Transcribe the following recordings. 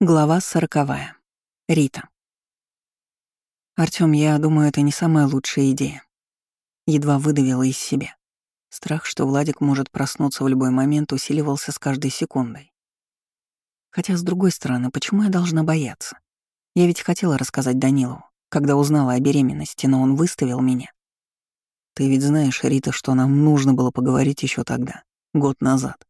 Глава сороковая. Рита. Артём, я думаю, это не самая лучшая идея. Едва выдавила из себя. Страх, что Владик может проснуться в любой момент, усиливался с каждой секундой. Хотя, с другой стороны, почему я должна бояться? Я ведь хотела рассказать Данилову, когда узнала о беременности, но он выставил меня. Ты ведь знаешь, Рита, что нам нужно было поговорить еще тогда, год назад.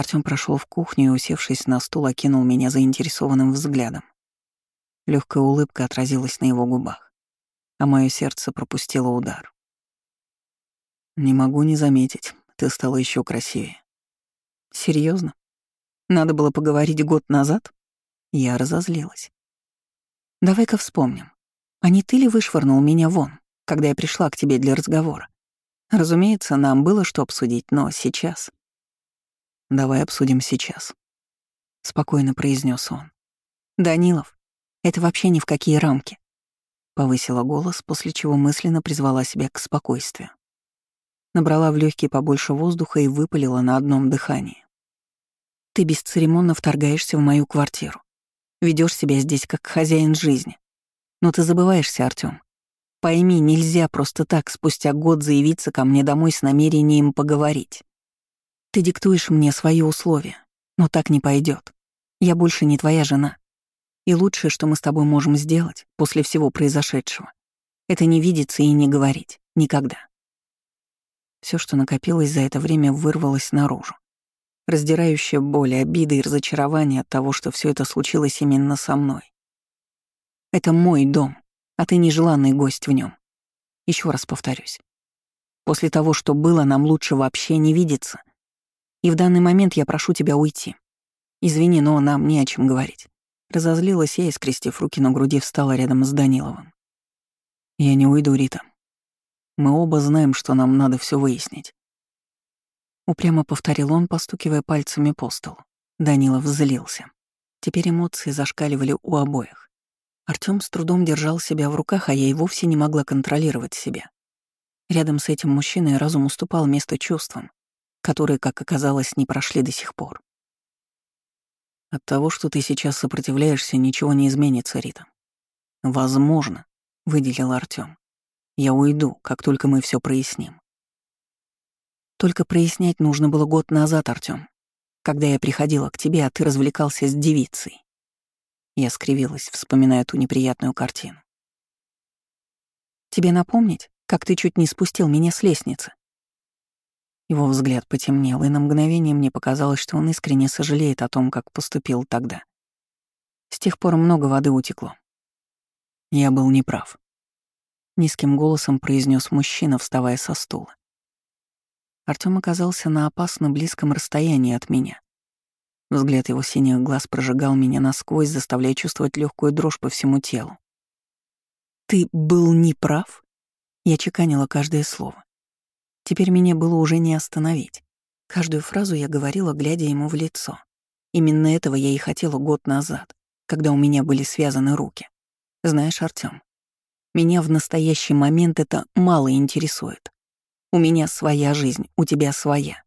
Артём прошел в кухню и, усевшись на стул, окинул меня заинтересованным взглядом. Легкая улыбка отразилась на его губах, а мое сердце пропустило удар. «Не могу не заметить, ты стала еще красивее». Серьезно? Надо было поговорить год назад?» Я разозлилась. «Давай-ка вспомним. А не ты ли вышвырнул меня вон, когда я пришла к тебе для разговора? Разумеется, нам было что обсудить, но сейчас...» Давай обсудим сейчас. Спокойно произнес он. Данилов, это вообще ни в какие рамки. Повысила голос, после чего мысленно призвала себя к спокойствию. Набрала в легкие побольше воздуха и выпалила на одном дыхании. Ты бесцеремонно вторгаешься в мою квартиру. Ведешь себя здесь как хозяин жизни. Но ты забываешься, Артём. Пойми, нельзя просто так спустя год заявиться ко мне домой с намерением поговорить. Ты диктуешь мне свои условия, но так не пойдет. Я больше не твоя жена. И лучшее, что мы с тобой можем сделать после всего произошедшего, это не видеться и не говорить. Никогда. Все, что накопилось за это время, вырвалось наружу. Раздирающая боль, обида и разочарование от того, что все это случилось именно со мной. Это мой дом, а ты нежеланный гость в нем. Еще раз повторюсь. После того, что было, нам лучше вообще не видеться и в данный момент я прошу тебя уйти. Извини, но нам не о чем говорить. Разозлилась я и, скрестив руки на груди, встала рядом с Даниловым. Я не уйду, Рита. Мы оба знаем, что нам надо все выяснить. Упрямо повторил он, постукивая пальцами по столу. Данилов злился. Теперь эмоции зашкаливали у обоих. Артём с трудом держал себя в руках, а я и вовсе не могла контролировать себя. Рядом с этим мужчиной разум уступал место чувствам, которые, как оказалось, не прошли до сих пор. От того, что ты сейчас сопротивляешься, ничего не изменится, Рита. Возможно, — выделил Артём. Я уйду, как только мы все проясним. Только прояснять нужно было год назад, Артём, когда я приходила к тебе, а ты развлекался с девицей. Я скривилась, вспоминая ту неприятную картину. Тебе напомнить, как ты чуть не спустил меня с лестницы? Его взгляд потемнел, и на мгновение мне показалось, что он искренне сожалеет о том, как поступил тогда. С тех пор много воды утекло. Я был неправ. Низким голосом произнес мужчина, вставая со стула. Артём оказался на опасно близком расстоянии от меня. Взгляд его синих глаз прожигал меня насквозь, заставляя чувствовать легкую дрожь по всему телу. «Ты был неправ?» Я чеканила каждое слово. Теперь меня было уже не остановить. Каждую фразу я говорила, глядя ему в лицо. Именно этого я и хотела год назад, когда у меня были связаны руки. Знаешь, Артём, меня в настоящий момент это мало интересует. У меня своя жизнь, у тебя своя.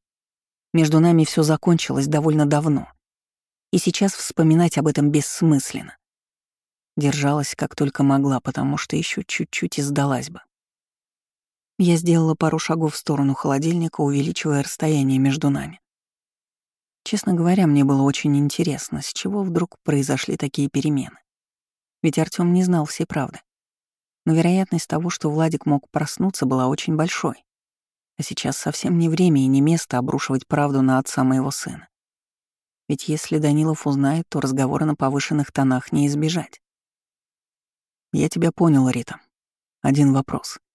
Между нами все закончилось довольно давно. И сейчас вспоминать об этом бессмысленно. Держалась как только могла, потому что еще чуть-чуть и сдалась бы. Я сделала пару шагов в сторону холодильника, увеличивая расстояние между нами. Честно говоря, мне было очень интересно, с чего вдруг произошли такие перемены. Ведь Артём не знал всей правды. Но вероятность того, что Владик мог проснуться, была очень большой. А сейчас совсем не время и не место обрушивать правду на отца моего сына. Ведь если Данилов узнает, то разговора на повышенных тонах не избежать. «Я тебя понял, Рита. Один вопрос. —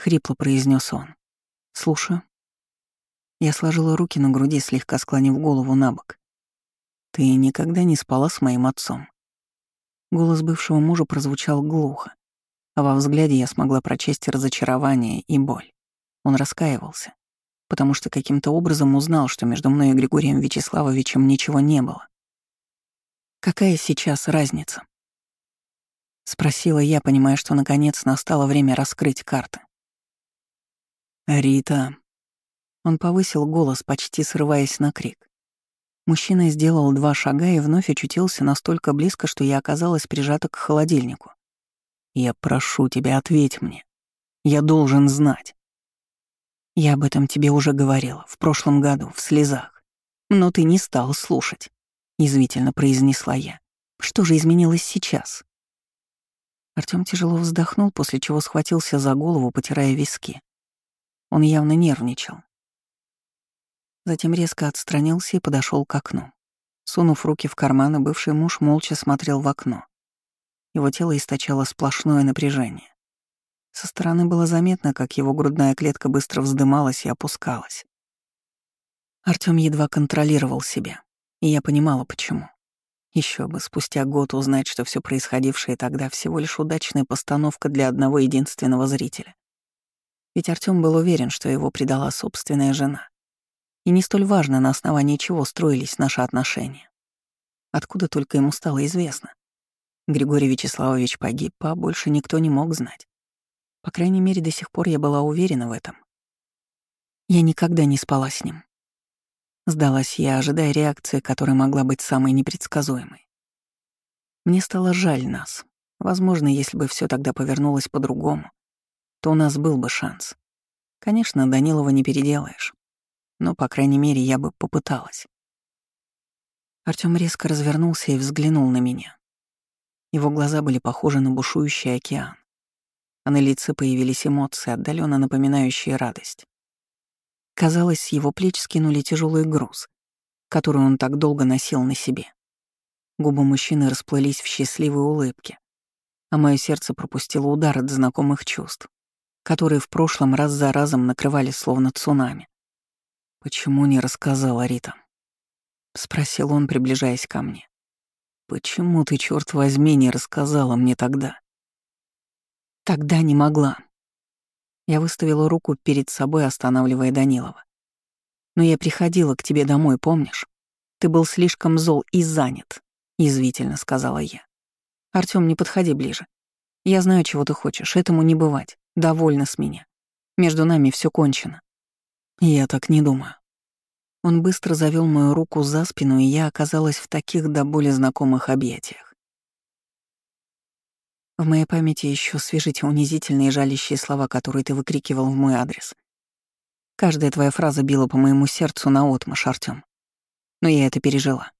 хрипло произнес он. «Слушаю». Я сложила руки на груди, слегка склонив голову на бок. «Ты никогда не спала с моим отцом?» Голос бывшего мужа прозвучал глухо, а во взгляде я смогла прочесть разочарование и боль. Он раскаивался, потому что каким-то образом узнал, что между мной и Григорием Вячеславовичем ничего не было. «Какая сейчас разница?» — спросила я, понимая, что наконец настало время раскрыть карты. «Рита». Он повысил голос, почти срываясь на крик. Мужчина сделал два шага и вновь очутился настолько близко, что я оказалась прижата к холодильнику. «Я прошу тебя, ответь мне. Я должен знать». «Я об этом тебе уже говорила, в прошлом году, в слезах. Но ты не стал слушать», — язвительно произнесла я. «Что же изменилось сейчас?» Артём тяжело вздохнул, после чего схватился за голову, потирая виски. Он явно нервничал. Затем резко отстранился и подошел к окну. Сунув руки в карманы, бывший муж молча смотрел в окно. Его тело источало сплошное напряжение. Со стороны было заметно, как его грудная клетка быстро вздымалась и опускалась. Артём едва контролировал себя, и я понимала, почему. Еще бы спустя год узнать, что все происходившее тогда всего лишь удачная постановка для одного единственного зрителя. Ведь Артём был уверен, что его предала собственная жена. И не столь важно, на основании чего строились наши отношения. Откуда только ему стало известно. Григорий Вячеславович погиб, а больше никто не мог знать. По крайней мере, до сих пор я была уверена в этом. Я никогда не спала с ним. Сдалась я, ожидая реакции, которая могла быть самой непредсказуемой. Мне стало жаль нас. Возможно, если бы все тогда повернулось по-другому, то у нас был бы шанс. Конечно, Данилова не переделаешь. Но, по крайней мере, я бы попыталась. Артём резко развернулся и взглянул на меня. Его глаза были похожи на бушующий океан, а на лице появились эмоции, отдаленно напоминающие радость. Казалось, с его плеч скинули тяжелый груз, который он так долго носил на себе. Губы мужчины расплылись в счастливой улыбке, а мое сердце пропустило удар от знакомых чувств, которые в прошлом раз за разом накрывали словно цунами. «Почему не рассказала Рита?» — спросил он, приближаясь ко мне. «Почему ты, черт возьми, не рассказала мне тогда?» «Тогда не могла». Я выставила руку перед собой, останавливая Данилова. «Но я приходила к тебе домой, помнишь? Ты был слишком зол и занят», — язвительно сказала я. «Артём, не подходи ближе. Я знаю, чего ты хочешь, этому не бывать. Довольно с меня. Между нами все кончено. Я так не думаю. Он быстро завел мою руку за спину, и я оказалась в таких до боли знакомых объятиях. В моей памяти еще свежи те унизительные жалящие слова, которые ты выкрикивал в мой адрес. Каждая твоя фраза била по моему сердцу наотмашь, Артём. Но я это пережила.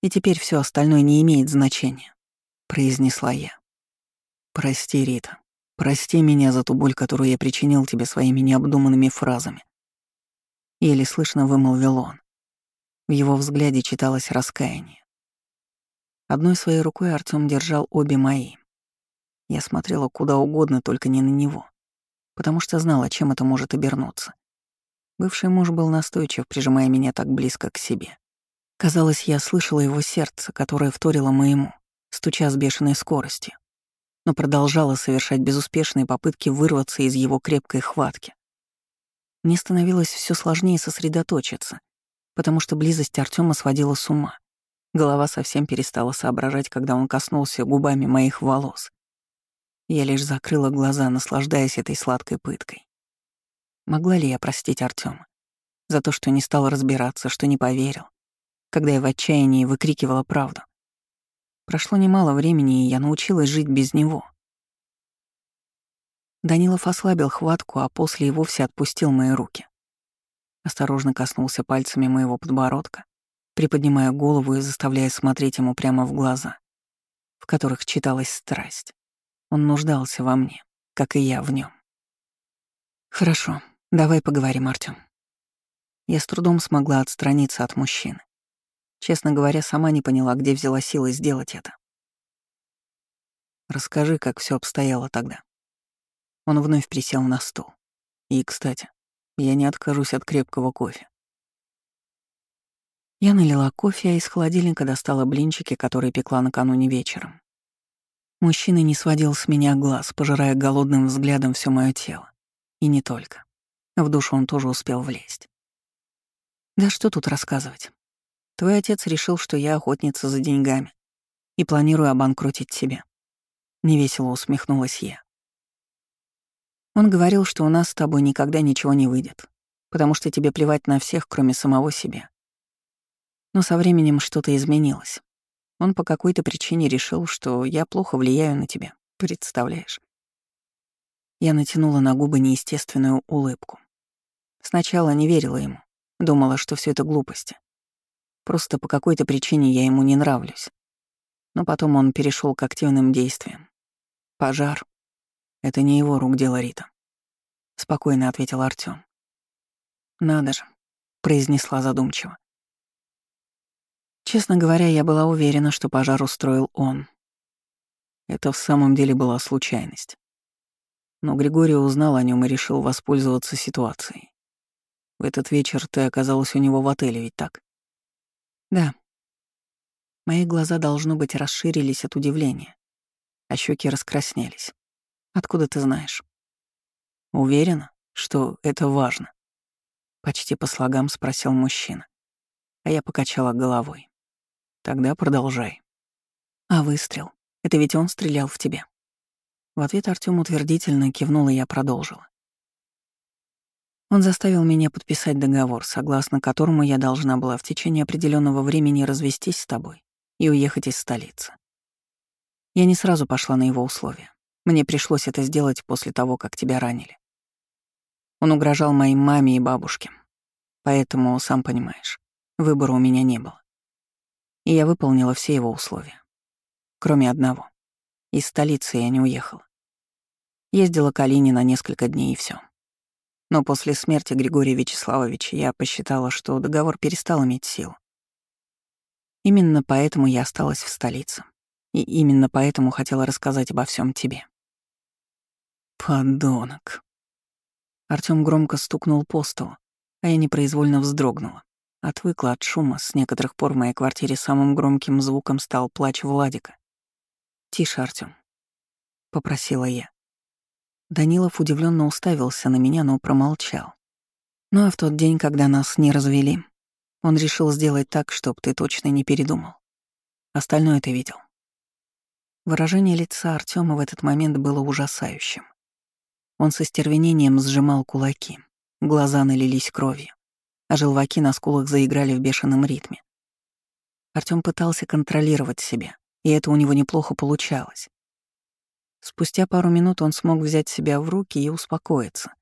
И теперь все остальное не имеет значения, — произнесла я. Прости, Рита. Прости меня за ту боль, которую я причинил тебе своими необдуманными фразами. Еле слышно вымолвил он. В его взгляде читалось раскаяние. Одной своей рукой Артём держал обе мои. Я смотрела куда угодно, только не на него, потому что знала, чем это может обернуться. Бывший муж был настойчив, прижимая меня так близко к себе. Казалось, я слышала его сердце, которое вторило моему, стуча с бешеной скоростью, но продолжала совершать безуспешные попытки вырваться из его крепкой хватки. Мне становилось все сложнее сосредоточиться, потому что близость Артема сводила с ума. Голова совсем перестала соображать, когда он коснулся губами моих волос. Я лишь закрыла глаза, наслаждаясь этой сладкой пыткой. Могла ли я простить Артема за то, что не стал разбираться, что не поверил, когда я в отчаянии выкрикивала правду? Прошло немало времени, и я научилась жить без него — Данилов ослабил хватку, а после и вовсе отпустил мои руки. Осторожно коснулся пальцами моего подбородка, приподнимая голову и заставляя смотреть ему прямо в глаза, в которых читалась страсть. Он нуждался во мне, как и я в нем. «Хорошо, давай поговорим, Артём». Я с трудом смогла отстраниться от мужчины. Честно говоря, сама не поняла, где взяла силы сделать это. Расскажи, как все обстояло тогда. Он вновь присел на стул. И, кстати, я не откажусь от крепкого кофе. Я налила кофе, а из холодильника достала блинчики, которые пекла накануне вечером. Мужчина не сводил с меня глаз, пожирая голодным взглядом все мое тело. И не только. В душу он тоже успел влезть. Да что тут рассказывать? Твой отец решил, что я охотница за деньгами и планирую обанкротить себя. Невесело усмехнулась я. Он говорил, что у нас с тобой никогда ничего не выйдет, потому что тебе плевать на всех, кроме самого себя. Но со временем что-то изменилось. Он по какой-то причине решил, что я плохо влияю на тебя. Представляешь? Я натянула на губы неестественную улыбку. Сначала не верила ему, думала, что все это глупости. Просто по какой-то причине я ему не нравлюсь. Но потом он перешел к активным действиям. Пожар — это не его рук дело, Рита. Спокойно ответил Артём. Надо же, произнесла задумчиво. Честно говоря, я была уверена, что пожар устроил он. Это в самом деле была случайность. Но Григорий узнал о нем и решил воспользоваться ситуацией. В этот вечер ты оказалась у него в отеле, ведь так? Да. Мои глаза, должно быть, расширились от удивления, а щеки раскраснелись. Откуда ты знаешь? Уверена, что это важно? Почти по слогам спросил мужчина. А я покачала головой. Тогда продолжай. А выстрел? Это ведь он стрелял в тебя. В ответ Артём утвердительно кивнул, и я продолжила. Он заставил меня подписать договор, согласно которому я должна была в течение определенного времени развестись с тобой и уехать из столицы. Я не сразу пошла на его условия. Мне пришлось это сделать после того, как тебя ранили. Он угрожал моей маме и бабушке. Поэтому, сам понимаешь, выбора у меня не было. И я выполнила все его условия. Кроме одного. Из столицы я не уехала. Ездила к Алине на несколько дней и все. Но после смерти Григория Вячеславовича я посчитала, что договор перестал иметь силу. Именно поэтому я осталась в столице. И именно поэтому хотела рассказать обо всем тебе. Подонок. Артём громко стукнул по столу, а я непроизвольно вздрогнула. Отвыкла от шума, с некоторых пор в моей квартире самым громким звуком стал плач Владика. «Тише, Артём», — попросила я. Данилов удивленно уставился на меня, но промолчал. Ну а в тот день, когда нас не развели, он решил сделать так, чтобы ты точно не передумал. Остальное ты видел. Выражение лица Артёма в этот момент было ужасающим. Он со стервенением сжимал кулаки, глаза налились кровью, а желваки на скулах заиграли в бешеном ритме. Артём пытался контролировать себя, и это у него неплохо получалось. Спустя пару минут он смог взять себя в руки и успокоиться.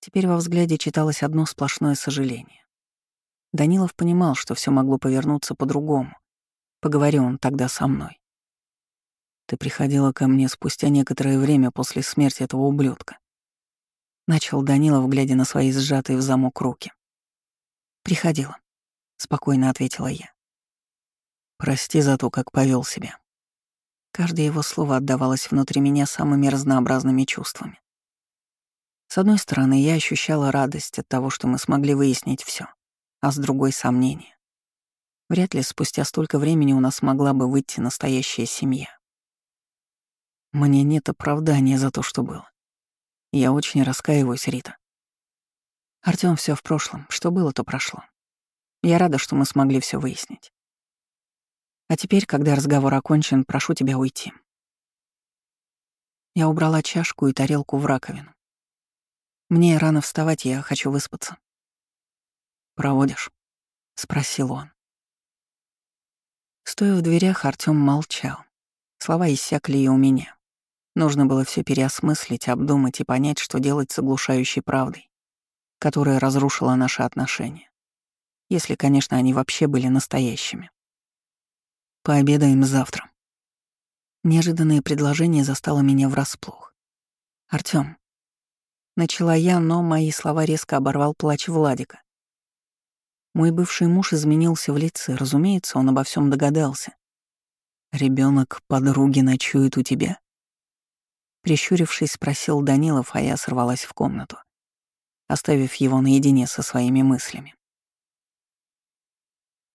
Теперь во взгляде читалось одно сплошное сожаление. Данилов понимал, что все могло повернуться по-другому. Поговори он тогда со мной. Ты приходила ко мне спустя некоторое время после смерти этого ублюдка. Начал Данилов, глядя на свои сжатые в замок руки. Приходила, спокойно ответила я. Прости за то, как повел себя. Каждое его слово отдавалось внутри меня самыми разнообразными чувствами. С одной стороны, я ощущала радость от того, что мы смогли выяснить все, а с другой — сомнение. Вряд ли спустя столько времени у нас могла бы выйти настоящая семья. Мне нет оправдания за то, что было. Я очень раскаиваюсь, Рита. Артём, все в прошлом. Что было, то прошло. Я рада, что мы смогли все выяснить. А теперь, когда разговор окончен, прошу тебя уйти. Я убрала чашку и тарелку в раковину. Мне рано вставать, я хочу выспаться. «Проводишь?» — спросил он. Стоя в дверях, Артём молчал. Слова иссякли и у меня. Нужно было все переосмыслить, обдумать и понять, что делать с оглушающей правдой, которая разрушила наши отношения. Если, конечно, они вообще были настоящими. Пообедаем завтра. Неожиданное предложение застало меня врасплох. Артём. Начала я, но мои слова резко оборвал плач Владика. Мой бывший муж изменился в лице, разумеется, он обо всем догадался. Ребенок подруги ночует у тебя? Прищурившись, спросил Данилов, а я сорвалась в комнату, оставив его наедине со своими мыслями.